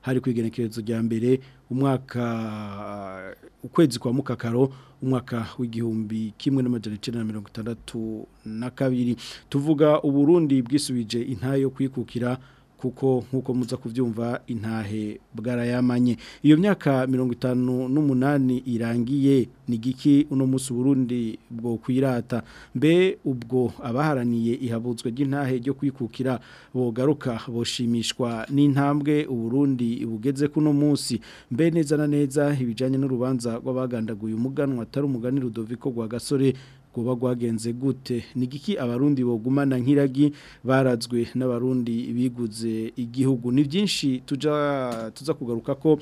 hari kwigenekerezo rya mbere umwaka ukwezi kwa mukakaro umwaka w'igihumbi kimwe n'amajana icyenda na mirongo itandatu na kabiri tuvuga uburundi bwisubije intayo kwikukira kuko nk'uko muza kubyumva intahe bwarayamanye iyo myaka mirongo itanu n'umunani irangiye ni giki uno munsi Burundi bwo kwirata mbe ubwo abaharaniye ihabutswe ry'intahe ryo kwikukira bogaruka boshimishwa n'intambwe uburundi bugeze kuno munsi mbe neza na neza ibijanye n'urubanza rw'abagandaguye umuganwa atari umugani Rudoviko gwa gasore kuba rwagenze gute nigiki giki abarundi bogumana nk'iragi barazwe n'abarundi biguze igihugu ni byinshi tuza kugaruka ko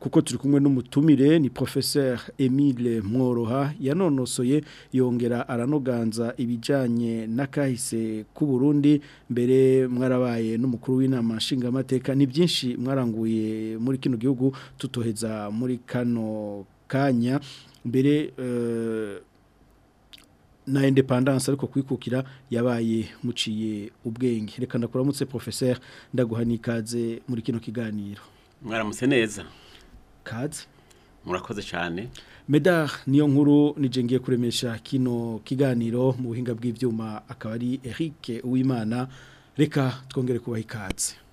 kuko turi kumwe n'umutumire ni professeur Emile Mworoha yanonosoye yongera aranoganza ibijanye n'akahise ku Burundi mbere mwarabaye n'umukuru w'inama nshingamateka ni byinshi mwaranguye muri kino gihugu tutoheza muri kano kanya mbere uh, na independence ariko kwikukira yabaye muciye ubwenge reka ndakuramutse professeur ndaguhanikaze muri kino kiganiro mwaramutse neza kaze murakoze cyane Medar niyo nkuru nije ngiye kuremesha kino kiganiro mu buhinga bw'ivyuma akaba ari Eric Uwimana reka twongere kubaha ikaze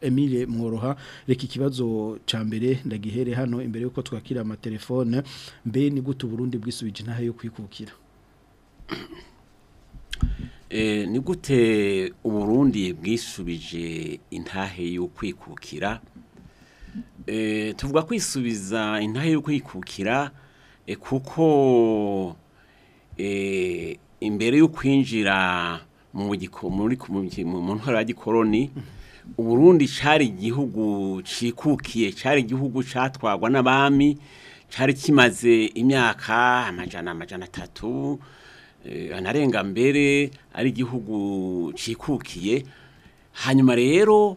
Emile mworoha reka ikibazo cya mbere ndagihere hano imbere y'uko twakira amatelefone mbe ni gute uburundi bwisubije intahe yo kwikukira eh, ni gute Burundi bwisubije intahe yo kwikukira Eh, tuvuga kwisubiza intahe yo kwikukira eh, kuko eh, imbere yo kwinjira mu mu ntara ya gikoroni uburundi cyari igihugu cyikukiye cyari igihugu cyatwagwa n'abami cyari kimaze imyaka amajana amajana atatu anarenga mbere ari igihugu cyikukiye hanyuma rero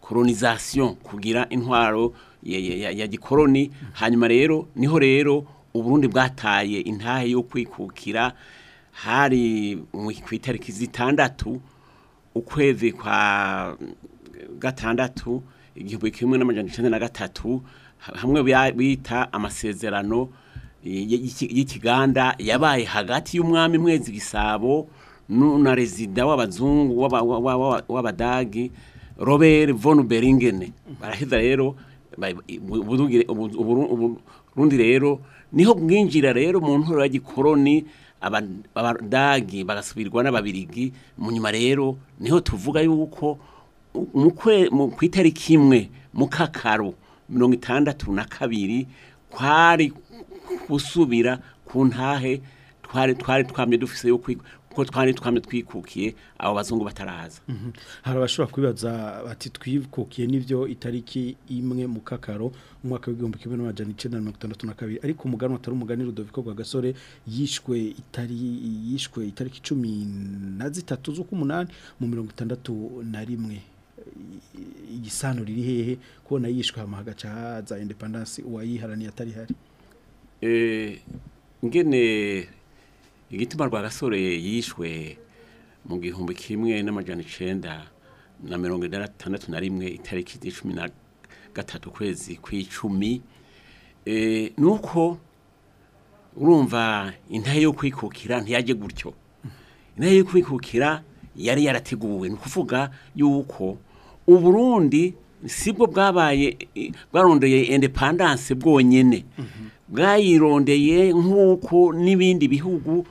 koronizasiyo kugira intwaro ya gikoroni hanyuma rero niho rero uburundi bwataye intahe yo kwikukira hari ku itariki zitandatu ukwezi kwa gatandatu igihumbi kimwe n'amajana icyenda na gatatu hamwe bita amasezerano y'ikiganda yabaye hagati y'umwami mwezi gisabo na rezida w'abazungu w'abadagi robert von beringene baraheza rero uburundi rero niho bwinjira rero mu ntora ya gikoroni abadagi bagasubirwa n'ababirigi mu nyuma rero niho tuvuga yuko ku itariki imwe mu kakaro mirongo itandatu na kabiri kwari gusubira ku ntahe twari twari twamye dufise yo kwiga kuko twari twamye twikukiye abo bazungu bataraza mhm. hari abashobora kwibaza bati twikukiye n'ibyo itariki imwe mu kakaro umwaka w'igihumbi kimwe n'amajana icyenda na mirongo itandatu na kabiri ariko umugani atari umugani Rudoviko Gasore yishwe itari yishwe itariki cumi na zitatu z'ukumunani mu mirongo itandatu na rimwe igisano riri hehe kubona yishwe hamahagaca haza independence uwayiharaniye atari hari ingene eh, igituma rwagasore yishwe mu gihumbi kimwe n'amajyana icyenda na mirongo itandatu na rimwe itariki cumi na gatatu ukwezi kw'icumi e, ni uko urumva intare yo kwikukira ntiyajye gutyo intare yo kwikukira yari yarateguwe ni ukuvuga yuko uburundi sibwo bwabaye bwarondeye indepandanse bwonyine mm-hmm. bwayirondeye nk'uko n'ibindi bihugu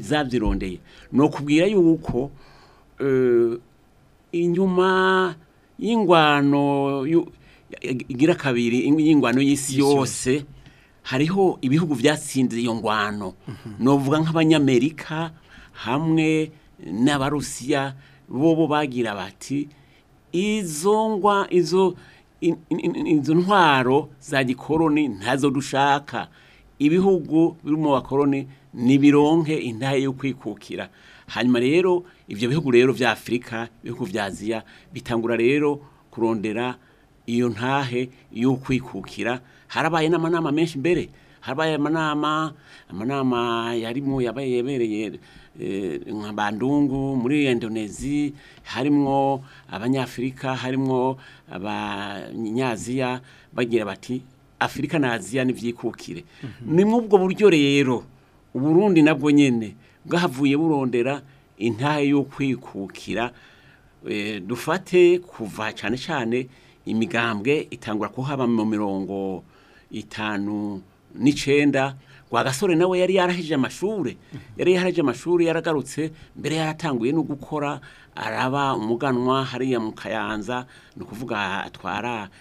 zabyirondeye ni ukubwira yuko eh, inyuma y'ingwano igira kabiri y'ingwano y'isi yose hariho ibihugu byatsinze iyo ngwano mhm. novuga nk'abanyamerika hamwe n'abarusiya bo bagira bati izo izo izo ntwaro za gikoroni ntazo dushaka ibihugu birimo abakoroni nibironke intahe yo kwikukira hanyuma rero ibyo bihugu rero vya Afrika bihugu vya Aziya bitangura rero kurondera iyo ntahe yo kwikukira harabaye n'amanama menshi mbere harabaye manama amanama yarimo yabaye yemereye eh, nka bandungu muri indonezi harimwo abanyafurika harimo abanyaziya bagira bati afurika na aziya n'ibyikukire mhm. ni muri ubwo buryo rero uburundi nabwo nyine bwavuye burondera intahe yo kwikukira e, dufate kuva cyane cyane imigambwe itangura kuhaba mu mirongo itanu n'icyenda kwa gasore nawe yari yarahije amashuri yari yarahije amashuri yaragarutse mbere yaratanguye no gukora araba umuganwa hariya mu kayanza ni ukuvuga atwara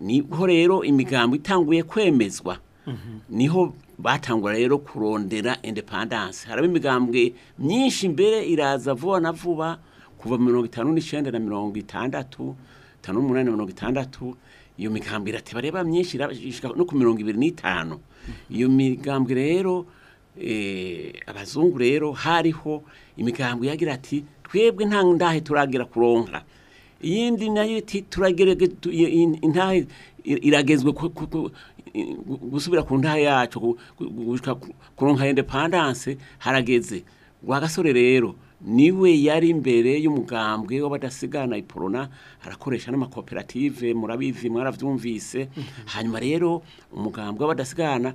niho rero imigambo itanguye kwemezwa mhm. niho batangura rero kurondera independance harimo imigambwe myinshi imbere iraza vuba na vuba kuva mirongo itanu n'icyenda na mirongo itandatu itanu itandatu iyo migambwe irateba reba myinshi no ku mirongo ibiri n'itanu iyo migambwe rero eh, abazungu rero hariho imigambwe yagira ati twebwe nta ndahe turagira kuronka iyindi nayo iti turagere intahe iragezwe gusubira ku ntaha yacu kuronka indepandanse harageze gasore rero niwe yari imbere y'umugambwe w'abadasigana iporona arakoresha n'amakoperative murabizi mwarabyumvise hanyuma rero umugambwe w'abadasigana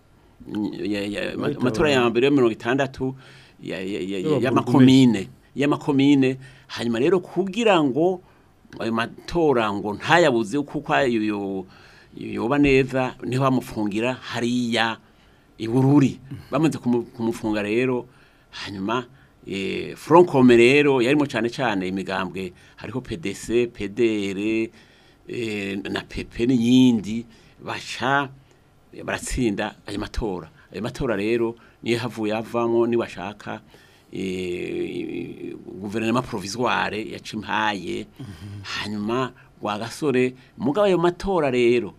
amatora ya mbere ya mirongo itandatu y'amakomine y'amakomine hanyuma rero kugira ngo ayo matora ngo ntayabuze kuko yoba neza niho bamufungira hariya iwe uri bamaze kumufunga rero hanyuma e, Francome rero yarimo cyane cyane imigambwe hariho Pdc pedere na pepe n'iyindi baca baratsinda ayo matora ayo matora rero niyo havuye ni bashaka e, guverinoma provisoire yacimpaye hanyuma gwa gasore mugabo ayo matora rero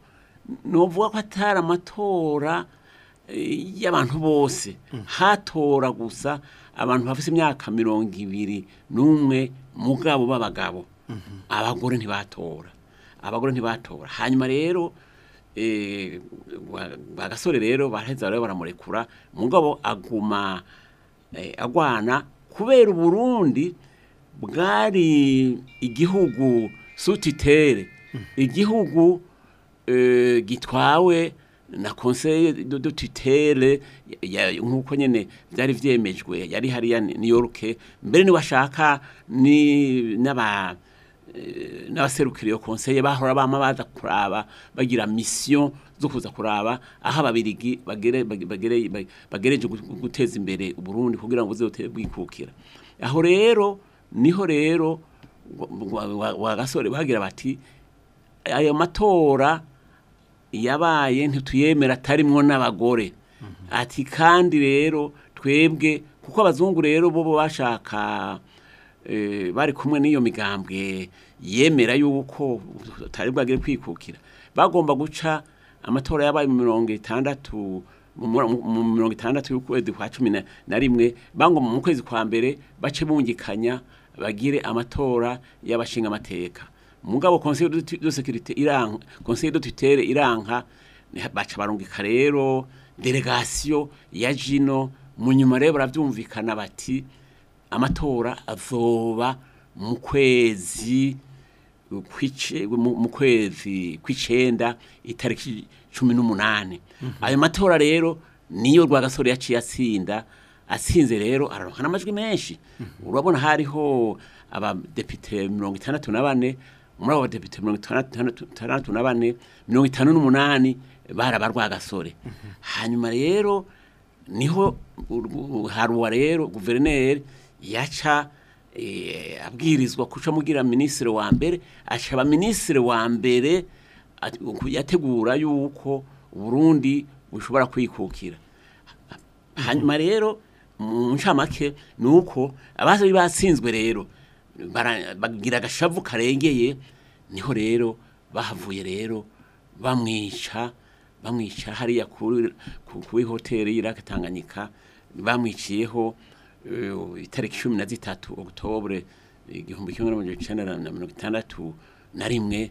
ni uvuga ko atari amatora y'abantu bose mm. hatora gusa abantu bafite imyaka mirongo ibiri n'umwe mugabo b'abagabo mm-hmm. abagore ntibatora abagore ntibatora hanyuma rero bagasore eh, rero baraheza rero baramurekura mugabo aguma eh, agwana kubera uburundi bwari igihugu sutitere mm. igihugu eh, gitwawe na conseil de, de tutele nkuko nyene byari vyemejwe yari hariya New York mbere ni washaka ni n'aba eh, n'abaserukira conseil bahora bama baza kuraba bagira mission zo kuza kuraba aho ababirigi bagere bagere bagereje guteza imbere Burundi kugira ngo buzote bwikukira aho rero niho rero wagasore bagira bati ayo matora yabaye ntituyemera atarimwo n'abagore ati kandi rero twebwe kuko abazungu rero bo bashaka eh, bari kumwe n'iyo migambwe yemera y'uko utari bwagire kwikukira bagomba guca amatora yabaye mu mirongo itandatu mu mirongo itandatu y'ukwezi kwa cumi na rimwe bagomba mu kwezi kwa mbere bace bungikanya bagire amatora y'abashinga amateka mugabo conseil de sécurité iranka conseil de tutelle iranka baca barungika rero delegation ya jino munyuma rero baravyumvikana bati amatora azoba mu kwezi mu kwezi kw'icenda itariki cumi n'umunani mhm. ayo matora rero niyo rwagasore yaciye atsinda asinze rero araronkana amajwi menshi mhm. urabona hariho abadepite mirongo itandatu na bane muri abo badepite mirongo itandatu na bane mirongo itanu n'umunani bari abarwagasore hanyuma rero niho haruwa rero guverineri yaca eh, abwirizwa kuca amugira minisitiri wa mbere ashaba minisitiri wa mbere yategura yuko Burundi bushobora kwikukira hanyuma rero mu ncamake ni uko abasore batsinzwe rero bagira agashavu karengeye niho rero bahavuye rero bamwica bamwica hariya kuri hoteli y'irake tanganyika bamwiciyeho eh, itariki cumi na zitatu okutobure igihumbi kimwe na magana cyenda na mirongo itandatu na rimwe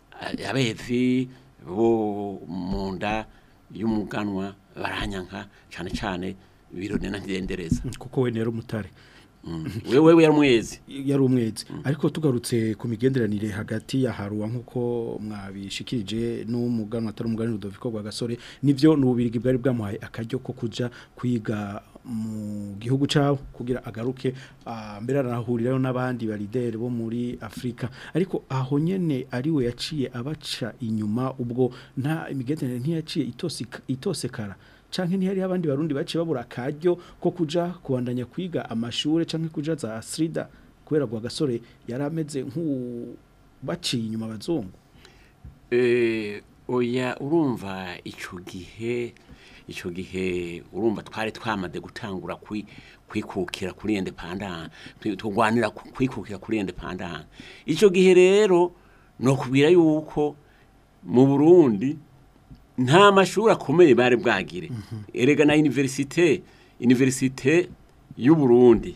eh, abefi bo mu nda y'umuganwa baranyanka cyane cyane birone na kuko we nero umutare wewe mm. yari umwezi yari mm. ariko tugarutse ku migenderanire hagati ya haruwa nk'uko mwabishikirije n'umuganwa atari umuganwa rudoviko rwa gasore nibyo ni ububirigi bwari bwamuhaye akaryo ko kujya kwiga mu gihugu cyabo kugira agaruke ah, mbere arahurirayo n'abandi barideri bo muri Afrika. ariko aho nyine ari we yaciye abaca inyuma ubwo nta imigenderanire ntiyaciye itosekara canke ntihari abandi barundi baciye babura kajyo ko kuja kubandanya kwiga amashure canke kuja za srida kubera gwa gasore yari ameze nk'u baciye inyuma abazungu eh oya urumva ico gihe icyo gihe urumva twari twamaze gutangura kwikukira kuri independance turwanira kwikukira kuri independance icyo gihe rero ni kubira yuko mu burundi nta mashuri akomeye bari bwagire mhm. erega na iniverisite y’u Burundi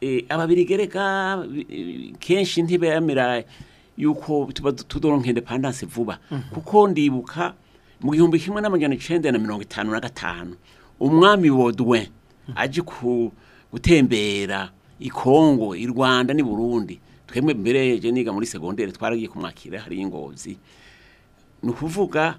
eh, ababirigereka kenshi ntibemera yuko tuba tudoronka indepandanse vuba mhm. kuko ndibuka mu gihumbi kimwe n'amajyana icyenda na mirongo itanu na gatanu umwami wodwe mhm. aje gutembera i kongo i rwanda n'i burundi twemwe mbere niga muri segonderi twaragiye kumwakira hari ingozi ni ukuvuga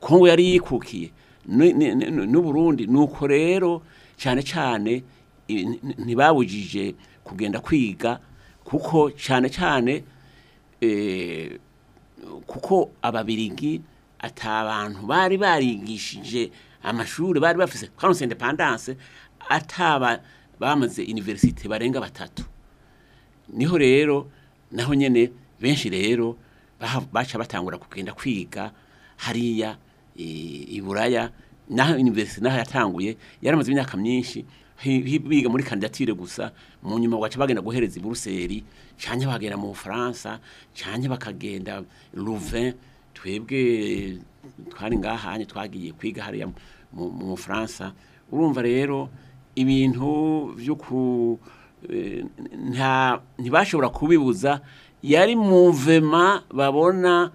kongo yari yikukiye n'uburundi nuko rero cyane cyane ntibabujije kugenda kwiga kuko cyane cyane eh, kuko ababirigi atabantu bari barigishije amashuri bari bafise karonse indepandanse ataba bamaze universite barenga batatu niho rero naho nyene benshi rero baca batangura kugenda kwiga hariya eh, iburaya naho universite naho yatanguye yaramaze imyaka myinshi biga muri kandidatire gusa mu nyuma waca bagenda guhereza i buruseli cyane bagera mu bufaransa cyane bakagenda Louvain twebwe twari ngahanye twagiye kwiga hariya mu bufaransa urumva rero ibintu byo ku eh, ntibashobora kubibuza yari mu vema babona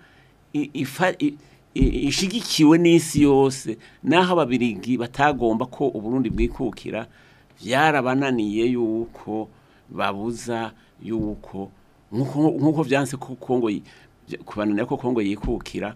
ishigikiwe n'isi yose naho ababirigi batagomba ko uburundi bwikukira byarabananiye yuko babuza yuko nk'uko byanse ko kongo kubananira ko kongo yikukira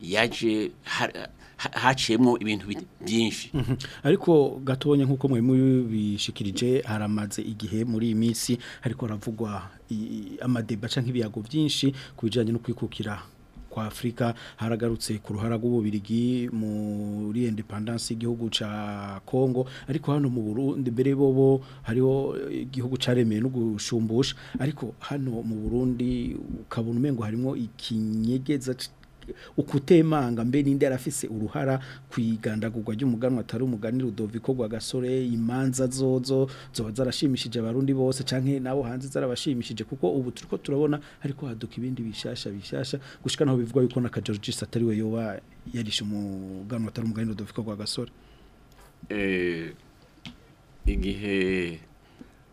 yaje haciyemo ibintu byinshi mhm. ariko gatonya nk'uko mwari mubishikirije haramaze igihe muri iyi minsi ariko haravugwa amadeba cyangwa ibiyago byinshi ku bijyanye no kwikukira kwa Afrika haragarutse ku ruhara rw'ububirigi muri independence igihugu ca Congo ariko hano mu Burundi mbere bobo hariho igihugu caremeye no gushumbusha ariko hano mu Burundi ukabona umengo harimo ikinyegeza ukutemanga mbe ninde yarafise uruhara kwigandagurwa ry'umuganwa atari umugani Rudoviko gwa gasore imanza zozo zoba zarashimishije abarundi bose canke nabo hanze zarabashimishije kuko ubu turiko turabona ariko haduka ibindi bishasha bishasha gushika naho bivugwa yuko na Georges atari we yoba yarishe umuganwa atari umugani Rudoviko gwa gasore eh igihe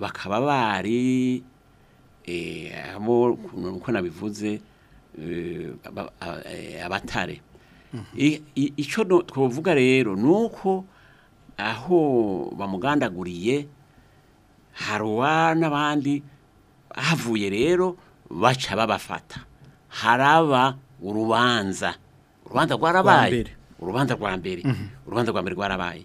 bakaba bari e, abo ukuntu nabivuze e, abatare icyo twavuga rero nuko aho bamugandaguriye haruwa n'abandi havuye rero baca babafata haraba urubanza urubanza rwarabaye urubanza rwa mbere urubanza rwa mbere mhm. rwarabaye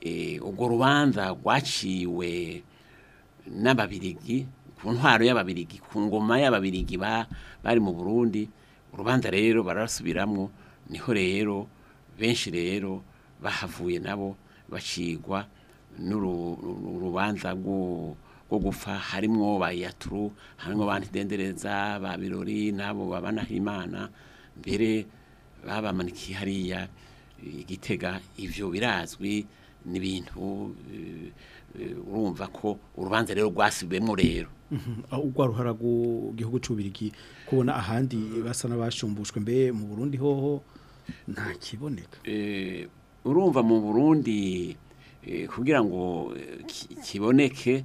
eh, urwo rubanza rwaciwe n'ababirigi ku ntwaro y'ababirigi ku ngoma y'ababirigi bari mu burundi urubanza rero barasubiramo niho rero benshi rero bahavuye nabo bacigwa n'urubanza rwo gupfa harimo ba yaturu harimwo ba ntidendereza ba birori n'abo babanaho imana mbere babamanikiye hariya igitega ibyo birazwi n'ibintu eh, urumva ko urubanza rero rwasubiyemo rero ugwaruhara ku gihugu cy'ububirigi kubona ahandi basa n'abashumbushwe mbe mu burundi hoho nta kiboneka eh, urumva mu burundi eh, kugira ngo eh, kiboneke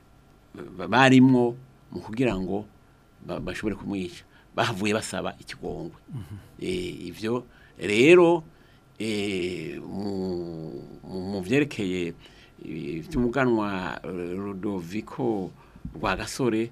barimwo mu kugira ngo bashobore kumwica bavuye basaba ikigongwe mhm. eh, ibyo rero eh, mu byerekeye by'umuganwa rudoviko rwa gasore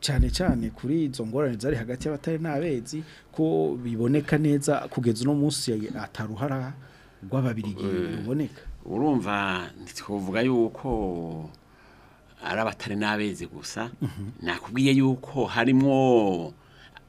cyane cyane kuri izo ngorane zari hagati y'abatari n'abezi ko biboneka neza kugeza uno munsi ataruhara rw'ababirigi biboneka eh, urumva ntitwavuga yuko ari abatari n'abezi gusa mhm. nakubwiye yuko harimo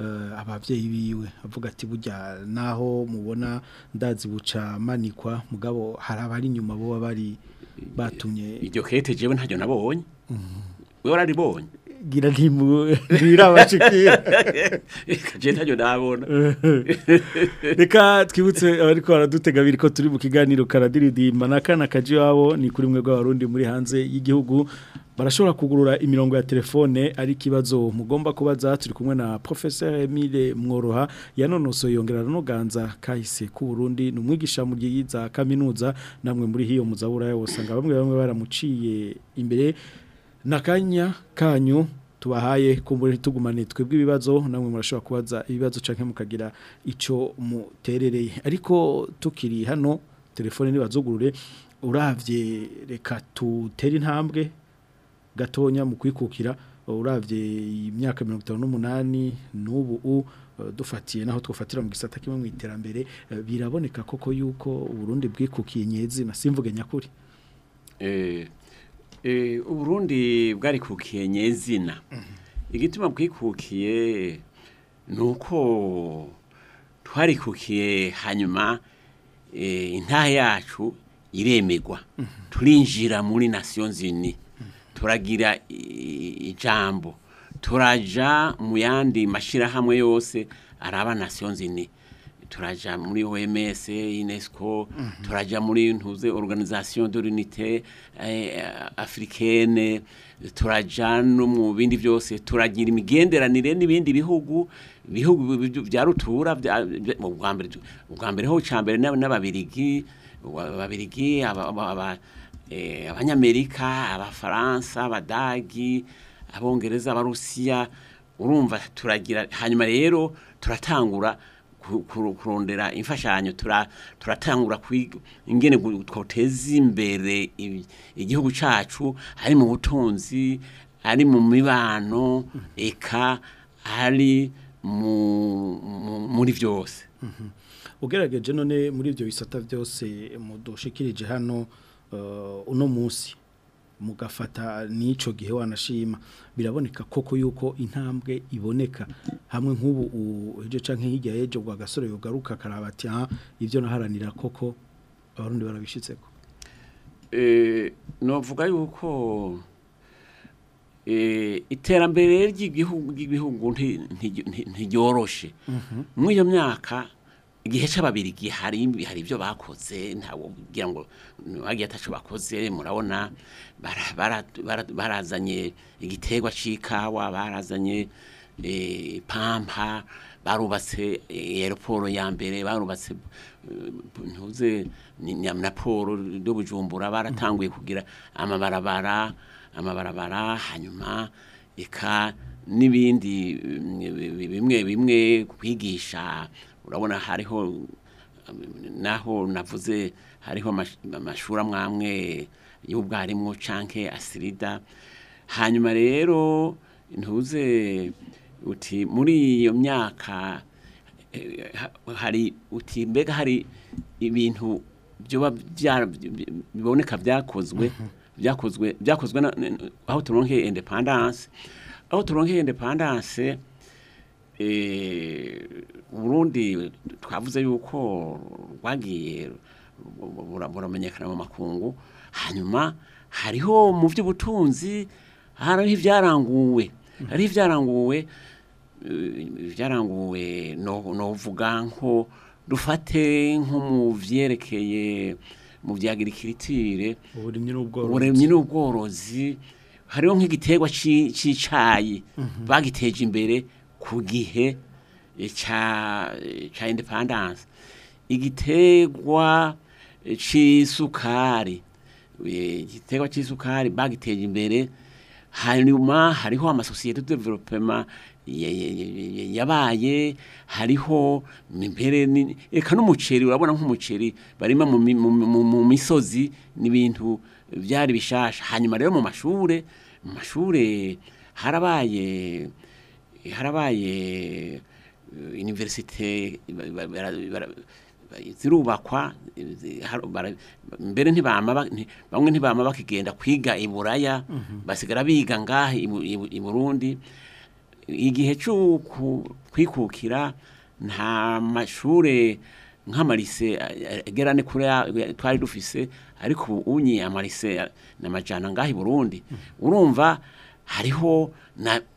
eh, ababyeyi biwe avuga ati burya naho mubona ndazi buca manikwa mugabo hari abari inyuma bo bari batumye iryo kete jewe ntacyo nabonye mhm. we wararibonye gira reka twibutse ariko ko turi mu kiganiro karadiridimba n'akana kaji iwabo ni kuri mwe rw'abarundi muri hanze y'igihugu barashobora kugurura imirongo ya telefone ari mugomba kubaza turi kumwe na Professor Emile Mworoha yanonoso yongera nuganza kahise ku Burundi numwigisha mu giyiza kaminuza namwe muri hiyo muzabura bamwe bamwe baramuciye imbere nakanya kanyu tubahaye kumbure tugumane twebwe ibibazo namwe murashobora kubaza ibibazo canke mukagira ico muterereye ariko tukiri hano telefone nibazugurure uravye reka tutere intambwe gatonya mu kwikukira uravye imyaka 58 n'ubu u dufatiye naho twafatira mu gisata kimwe mu iterambere biraboneka koko yuko uburundi bwikukiye nyezi na simvuge nyakuri eh Eh, uburundi bwarikukiye nyezina mhm. igituma bwikukiye ni uko twarikukiye hanyuma eh, intaha yacu iremegwa mhm. turinjira muri nation zini mhm. turagira ijambo turaja mu yandi mashyirahamwe yose araba nation zini turajya muri oms unesco mhm. turajya muri ntuze organization de eh, africaine turajya no mu bindi byose turagira imigenderanire n'ibindi bihugu bihugu bya rutura ubwa mbere mbere ho cyambere n'ababirigi ababirigi eh, abanyamerika abafaransa abadagi abongereza abarusiya urumva turagira hanyuma rero turatangura kurondera imfashanyo turatangura ingene twoteza imbere igihugu cyacu hari mu butunzi ari mu mibano eka hari muri byose mm-hmm. ugerageje none muri ibyo bisata byose mudushikirije hano uh, uno munsi mugafata n'icyo gihe wanashima biraboneka koko yuko intambwe iboneka hamwe nk'ubu uburyo cyangwa nk'ihirya y'ejo bwa gasore yugaruka karabati aha ibyo naharanira koko abarundi barabishyitse ko e, navuga yuko e, iterambere ry'igihugu ntiryoroshe mhm. muri iyo myaka igihe cy'ababirigi hari hari ibyo bakoze ntabwo kugira ngo bagiye atacu bakoze murabona barazanye igitegwa cy'ikawa barazanye e, pampa barubatse e, aeroport ya mbere barubatse e, ntuze na poro do baratanguye kugira amabarabara amabarabara hanyuma eka n'ibindi bimwe bimwe kwigisha urabona hariho um, naho navuze hariho amashuri amwamwe y'ubwarimu canke asirida hanyuma rero ntuze uti muri iyo myaka eh, hari uti mbega hari ibintu biboneka byakozwe byakozwe byakozwe aho turonkeye Independence aho turonkeye indepandanse uburundi eh, twavuze yuko rwagiye buramenyekana mu makungu hanyuma hariho mu by'ubutunzi hariho ibyaranguwe hariho ibyaranguwe ibyaranguwe eh, novuga nko dufate nko mu byerekeye mu bya girikirikire uburemyi n'ubworozi hariho nk'igitegwa cy'icyayi mhm. bagiteje imbere ku gihe e, cya e, indepandanse igitegwa e, cy'isukari igitegwa cy'isukari bagiteje imbere hanyuma hariho amasosiyete developema yabaye hariho impere reka n'umuceri urabona nk'umuceri barimo mu misozi n'ibintu byari bishasha hanyuma rero mu mashuri mu mashuri harabaye harabaye iniverisite zirubakwa mbere bamwe ntibama bakigenda kwiga i buraya basigara biga ngahe i burundi igihe cyo kwikukira nta mashuri nk'amarise agera ni kure twari dufise ariko unye amarise n'amajyana ngahe i burundi urumva hariho na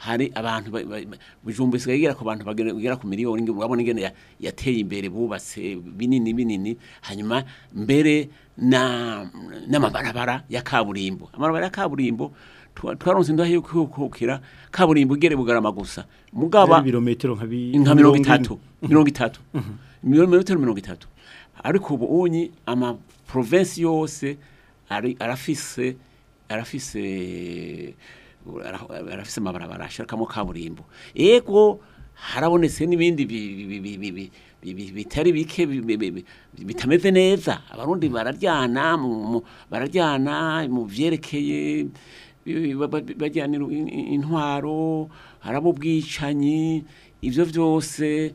hari abantu bijumba isigaye ku bantu bagera ku miliyoni urabona ingene yateye imbere bubatse binini binini hanyuma mbere n'amabarabara ya kaburimbo amabarabara ya kaburimbo twaronse indahe yo kaburimbo igere bugarama gusa mugaba ibirometero nka mirongo itatu mirongo itatu ariko ubu unyi ama province yose arafise arafise barafise amabarabara barashakamo kaburimbo yego harabonetse n'ibindi bitari bike bitameze neza abarundi bararyana bararyana mu byerekeye bajyanira intwaro haraba ubwicanyi ibyo byose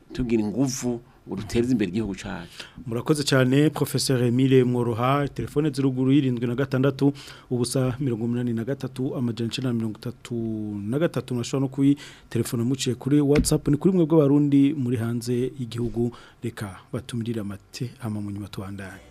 tugira ingufu uruteza imbere igihugu cyacu murakoze cyane professeur Emile Mworoha telefone ziruguru irindwi na gatandatu ubusa 183 amajana 933 nashobora no kuyi telefone muciye kuri WhatsApp ni kuri mwe bw'abarundi muri hanze y'igihugu reka batumirire amate hama munyuma tubandanye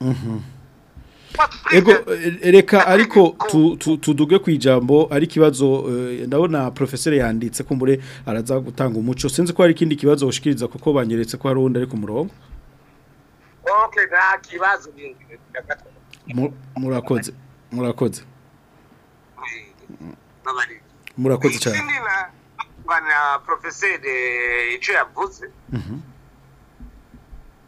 mu reka ariko tuduge ku ijambo ari ikibazo eh, ndabona porofeseri yanditse kumbure araza gutanga umuco sinzi ko ari ikindi kibazo ushikiriza kuko banyeretse ko hari undi ari ku murongo murakoze murakoze eh, murakoze cyane porofeseri eh, icyo yavuze mhm.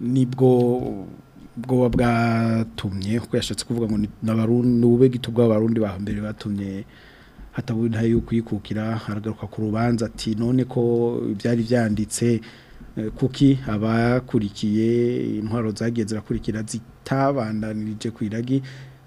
nibwo bwoba bwatumye kuko yashatse kuvuga ngo ni ube gito bw'abarundi ba mbere batumye hatabuye ntayo kwikukira haragaruka ku rubanza ati none ko byari byanditse eh, kuki abakurikiye intwaro zagiye zirakurikira zitabandanirije ku iragi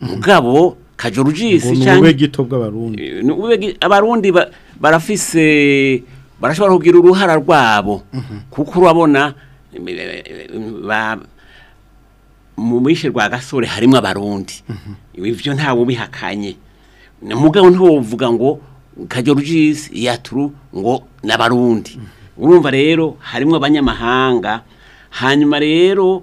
mhm. mugabo kajorujisi cyangwa ubube gito bw'abarundi eh, abarundi barafise barashobora kugira uruhara rwabo mhm. kuko urabona mu bwishe rwa gasore harimo abarundi mhm. ibyo ntawe ubihakanye mugabo ntiwovuga ngo kajorugizi yaturu ngo n'abarundi urumva rero harimo abanyamahanga hanyuma rero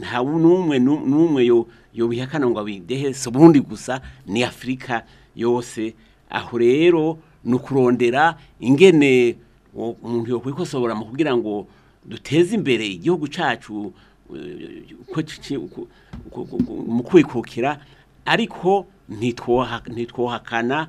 nta n'umwe n'umwe yobihakana ngo abidehe si ubundi gusa ni afurika yose aho rero ni ukurondera ingene umuntu yokwikosobora mu kugira ngo duteze imbere igihugu cyacu eh, mu kwikukira ariko nitwohakana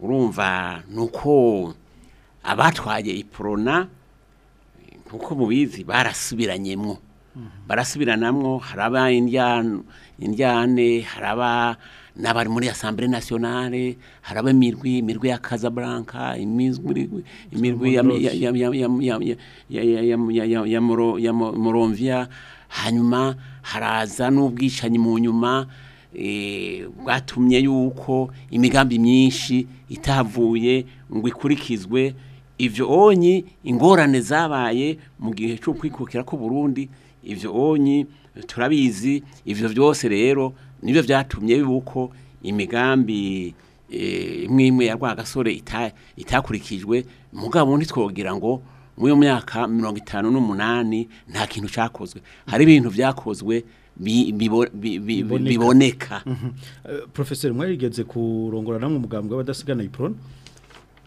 urumva nuko abatwaye iporona nk'uko mubizi barasubiranyemo barasubiranamwo hari aba indyane haraba n'abari muri asambure nasiyonale hari imirwi imirwi ya kazaburanka imirwi ya moronviya hanyuma haraza n'ubwicanyi mu nyuma bwatumye yuko imigambi myinshi itavuye ngo ikurikizwe ivyo onyi ingorane zabaye mu gihe cyo kwikukira ko Burundi ivyo onyi turabizi ivyo vyose rero nibyo byatumye bibuko imigambi e, imwe imwe ya rwagasore itakurikijwe mugabo ntitwogira ngo muri myaka mirongo itanu n'umunani nta kintu cyakozwe hari ibintu byakozwe biboneka mhm. eh, porofesori mwari rigeze kurongorana nk'umugambwe w'abadasigana iporoni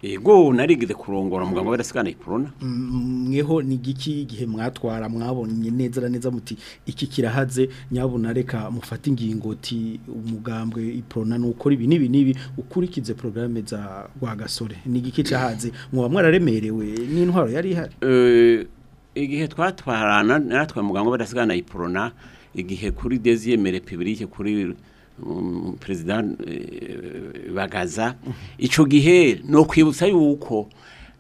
yego narigeze kurongora muganga w'abadasikana iporona mweho mm, ni giki igihe mwatwara mwabonye neza neza muti iki kirahaze nyabona reka mufata ingingoti umugambwe iporona ni ukora ibi n'ibi n'ibi ukurikize porogaramu za rwagasore ni giki cyahaze muba mwararemerewe n'intwaro yari ihari eh, igihe twatwarana natwe muganga w'abadasikana iporona igihe kuri deziyemere pibirike kuri perezida eh, bagaza icyo gihe ni kwibutsa yuko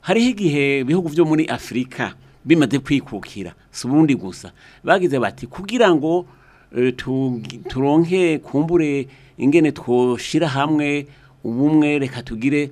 hariho igihe bihugu byo muri afurika bimaze kwikukira si ubundi gusa bagize bati kugira ngo eh, turonke kumbure ingene twoshyira hamwe ubumwe reka tugire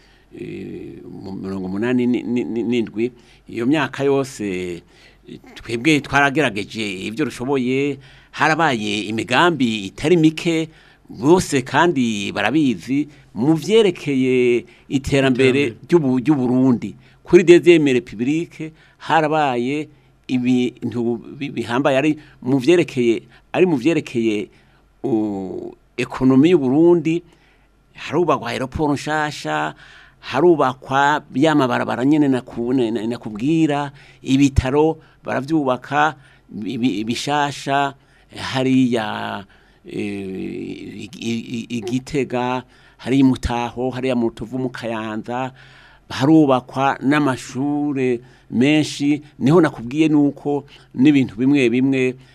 eh, mu mirongo umunani n'indwi iyo myaka yose eh, twebwe twaragerageje ibyo rushoboye harabaye imigambi itari mike bose kandi barabizi mu byerekeye iterambere Burundi kuri dezemere pibirike harabaye ibintu bihambaye ari mu byerekeye ari mu byerekeye ekonomi y'uburundi harubakwa aeroport nshasha harubakwa byamabarabara nyene nakubwira ibitaro baravyubaka bishasha hari ya igitega hariya e, imutaho hariya mu tuvu mu kayanza harubakwa n'amashure menshi niho nakubwiye nuko n'ibintu bimwe bimwe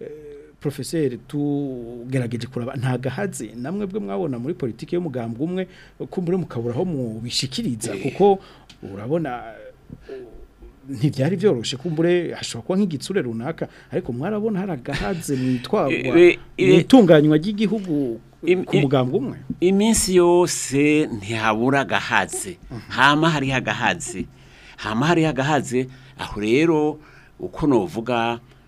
eh, profeseri tugerageje kuraba nta namwe bwe mwabona muri politiki y'umugambwe umwe kumbure mukaburaho aho mubishikiriza eh. kuko urabona ntibyari byoroshye kumbure hashobora kuba nk'igitsure runaka ariko mwarabona hari agahaze mwitwarwa itunganywa ry'igihugu ku muganga umwe iminsi yose ntihabura agahaze mhm. hama hari agahaze hama hariho agahaze aho rero uko navuga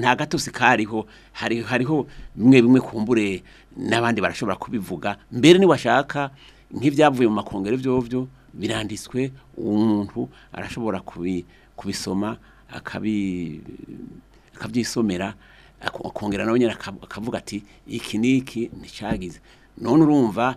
nta gatusi kariho hariho bimwe bimwe kumbure n'abandi barashobora kubivuga mbere niwashaka nk'ibyavuye mu makongere byovyo biranditswe umuntu muntu arashobora kubi kubisoma akabyisomera akongera nawe nyine akavuga ati iki n'iki nticyagize none urumva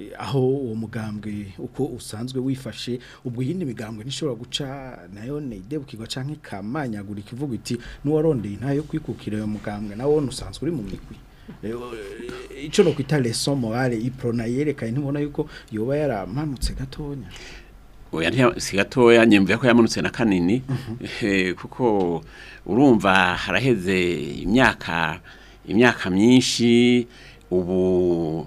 eh, aho uwo mugambwe uko usanzwe wifashe ubwo yindi migambwe nishobora guca nayo neidebukirwa canke kamanyagurika ivuga iti n'uwarondeye intara yo kwikukira uwo mugambwe nawo usanzwe uri mu migwi eh, oh, eh, ico no kwita leson morale iprona yerekanye ntibona yuko yoba yaramanutse gatonya oya si gatoya ko yamanutse na kanini mhm. eh, kuko urumva haraheze imyaka imyaka myinshi ubu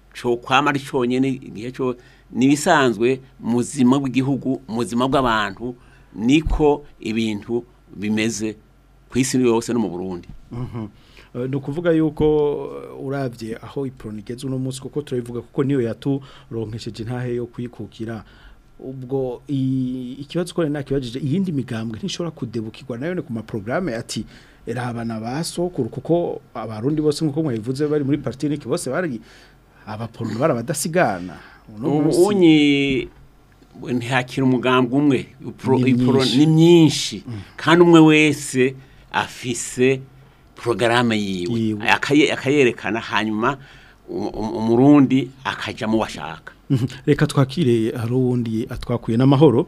cyo kwama ari igihe cyo n'ibisanzwe muzima bw'igihugu muzima bw'abantu niko ibintu bimeze ku isi yose no mu burundi mhm. eh, ni ukuvuga yuko eh, urabye aho ipironi igeze uno munsi kuko turabivuga kuko niyo yaturonkesheje ntahe yo kuyikukira ubwo ikibazo ukorera ntakibajije iyindi migambwe ntishobora kudebukirwa nayo ni ku maporogaramu ati rabana ba sokuru kuko abarundi bose nk'uko mwabivuze bari muri partinike bose bari abapoloni barabadasigana ubu unyi ntihakira umugambi umwe ni myinshi mm. kandi umwe wese afise porogaramu yiwe akayerekana hanyuma um- um- umurundi akajya mu bashaka mm-hmm. reka twakire hari uwundi atwakuye n'amahoro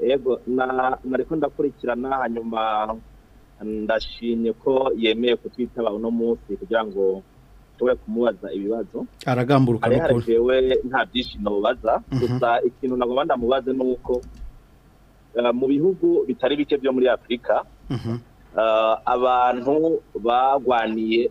ego nareko ndakurikirana hanyuma ndashimye ko yemeye kutwitaba uno munsi kugira ngo ashobora kumubaza ibibazo aragamburuka no kuba jewe nta byishimo bubaza mhm. gusa ikintu nagomba ndamubaze ni uko eh, mu bihugu bitari bike byo muri afurika mhm. eh, abantu bagwaniye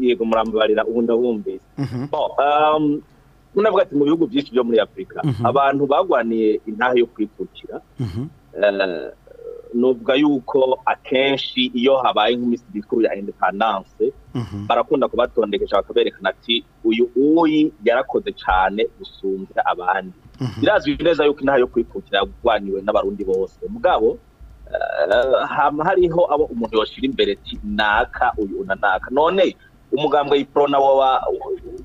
yego murambarira ubu ndabumvise mhm. um, unavuga ati mu bihugu byinshi byo muri afurika mhm. abantu bagwaniye intahe yo kwikukira mhm. eh, Nubwo yuko akenshi iyo habaye nk'imisi mikuru ya indepandanse mhm. barakunda kubatondekesha bakaberekana ati uyu uyi yarakoze cyane gusumbya abandi mhm. birazwi neza yuko intaha yo kwikukira yarwaniwe n'abarundi bose mugabo eh, hama hariho abo umuntu yoshira imbere ati naka uyu unanaka none umugambwe y'ipro na waba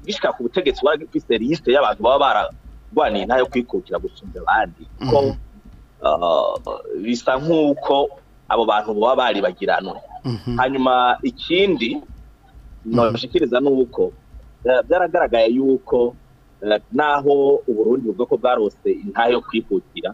bishika ku butegetsi waragifise liste y'abantu baba baragwaniye ntayo kwikukira gusumbya abandi Uh, bisa nk'uko abo bantu baba bari bagiranwe mhm. hanyuma ikindi mhm. ntabashikiriza ni uko eh, byaragaragaye yuko eh, naho uburundi bwoko bwarose intaha yo kwihutira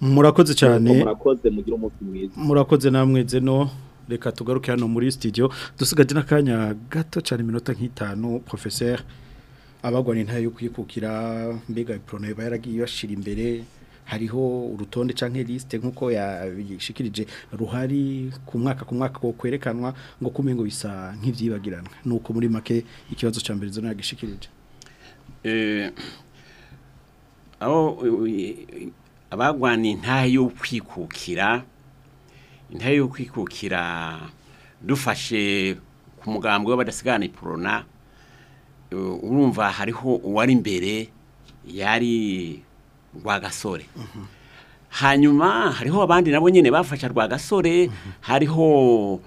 murakoze cyane murakoze mugira umunsi mwiza murakoze namwe zeno reka tugaruke hano muri studio dusigaje n'akanya gato cyane iminota nk'itanu professeur abagwa ni nta yo kwikukira mbega prono yaragiye bashira imbere hariho urutonde canke liste nkuko yashikirije ruhari ku mwaka ku mwaka ko kwerekanwa ngo kumengo bisa nk'ivyibagiranwa nuko muri make ikibazo cyambere zone yagishikirije eh abagwana intahe yo kwikukira intahe yo kwikukira dufashe ku mugambwe w'abadasigana ipurona urumva hariho uwari imbere yari rwagasore mm-hmm. hanyuma hariho abandi nabo nyine bafasha rwagasore mm-hmm. hariho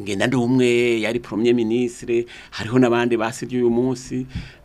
ngenda ndi umwe yari poromye minisire hariho n'abandi basibye uyu munsi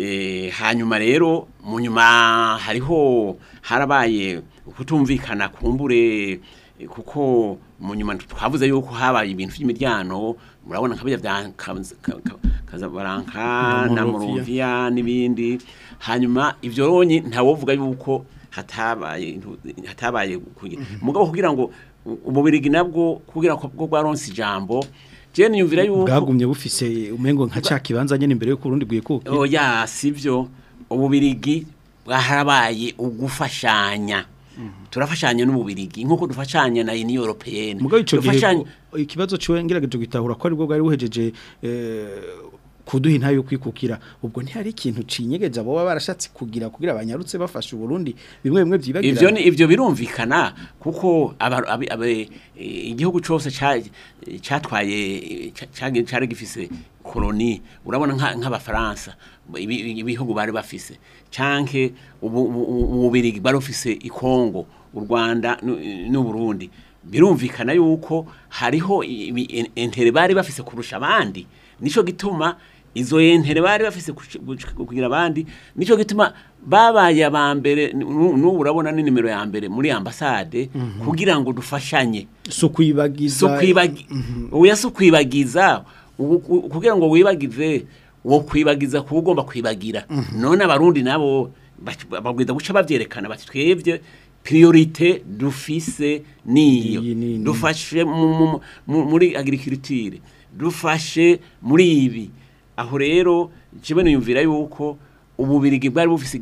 Eh, hanyuma rero mu nyuma hariho harabaye kutumvikana kumbure eh, kuko mu twavuze yuko habaye ibintu by’imiryano murabona nka bya kazabaranka na muruviya n'ibindi hanyuma ibyo ronyi ntawovuga yuko hatabaye hatabaye kugira mhm. mugabo kugira ngo umubiri nabwo kugira ko rwaronse ijambo jene yumvira yuko bwagumye bufise umengo nka cya kibanza nyene imbere yo kurundi gwiye kuki oh, oya sivyo ububirigi bwaharabaye ugufashanya mhm. turafashanya n'ububirigi nkuko dufashanya na Union Européenne mugabo ico gihe ikibazo ciwe gitahura ko aribwo bwari buhejeje eh kuduha intayo yo kwikukira ubwo nti hari ikintu cinyegeza bo barashatse kugira kugira abanyarutse bafasha uburundi bimwe bimwe byibagira ivyo ivyo birumvikana kuko e, igihugu cyose cyatwaye cyari gifise koloni urabona nk'abafaransa ibihugu bari bafise canke ububirigi bari bafise ikongo u rwanda Burundi birumvikana yuko hariho intere bari bafise kurusha abandi nico gituma izo yentere bari bafise kugira abandi nicyo gituma babaye ba mbere n'ubu urabona ni nimero ya mbere muri ambasade mhm. kugira ngo dufashanye si kwibagiza mhm. kugira ngo wibagize wo kwibagiza kuba ugomba kwibagira mhm. none abarundi nabo bagenda guca babyerekana bati twebye priorité dufise niyo dufashe muri agirikirutire dufashe muri ibi aho rero njyewe yumvira yuko ububirigi bwari bufise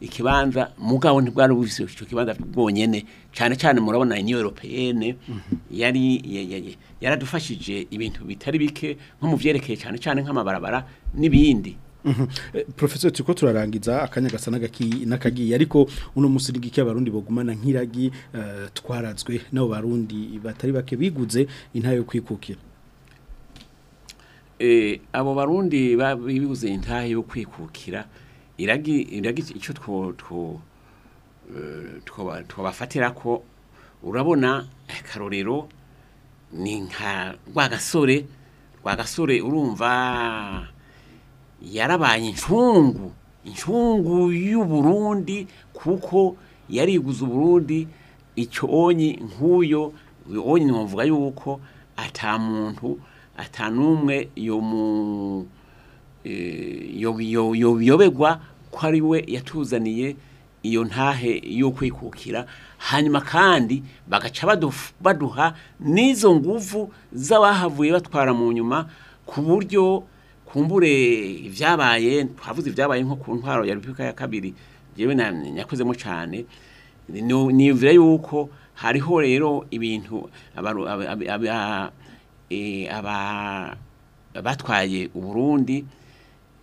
ikibanza mugabo ntibwari bufise icyo kibanza bwonyene cyane cyane murabona Union Européenne mhm. yari yaradufashije ibintu bitari bike nko mu cyane cyane nk'amabarabara n'ibindi mhm. eh, Professor tuko turarangiza akanya gasa n'akagiye ariko uno musirigi cy'abarundi bogumana nk'iragi eh, twaratswe nabo barundi batari bake biguze intayo kwikukira Eh, abo barundi bibuze intaha yo kwikukira icyo eh, twabafatira ko urabona akarorero eh, ni nka rwagasore rwagasore urumva yarabanye yarabaye incungu y’u y'uburundi kuko yariguze uburundi icyo onyi nk'uyo onyi ntiwavuga yuko atamuntu muntu atanumwe eh, yo mu yobiyoberwa ko ari we yatuzaniye iyo ntahe yo kwikukira hanyuma kandi bagaca baduha n'izo nguvu z'abahavuye batwara mu nyuma ku buryo kumbure ibyabaye twavuze ibyabaye nko ku ntwaro ya repubulika ya kabiri yewe nyakozemo cyane ni yuko hariho rero ibintu E, abatwaye uburundi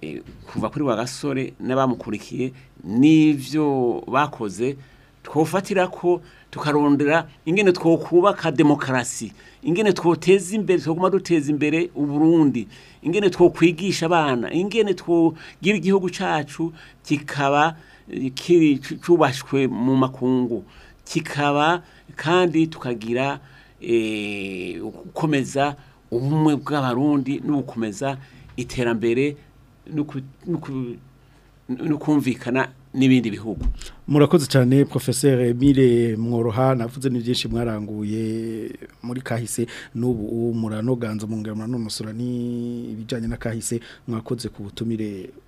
e, kuva kuri wa gasore n'abamukurikiye n'ibyo bakoze twofatira ko tukarondera ingene twokubaka demokarasi ingene twoteza imbere twoguma duteza imbere uburundi ingene twokwigisha abana ingene twogira igihugu cyacu kikaba eh, cyubashwe mu makungu kikaba kandi tukagira Eh, gukomeza ubumwe bw'abarundi no iterambere no kumvikana n'ibindi bihugu murakoze cyane professeur Emile Mworoha navuze ni byinshi mwaranguye muri kahise n'ubu muranoganza mu ngamo n'umusura ni ibijanye na kahise mwakoze ku butumire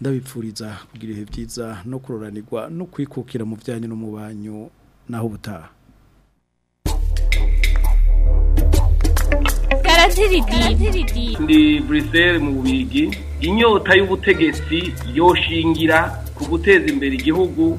ndabipfuriza kugira ibihe byiza no kuroranirwa no kwikukira mu bijyanye n'umubanyo naho ubutaha ndi buriseri mu bigi inyota y'ubutegetsi yoshingira ku guteza imbere igihugu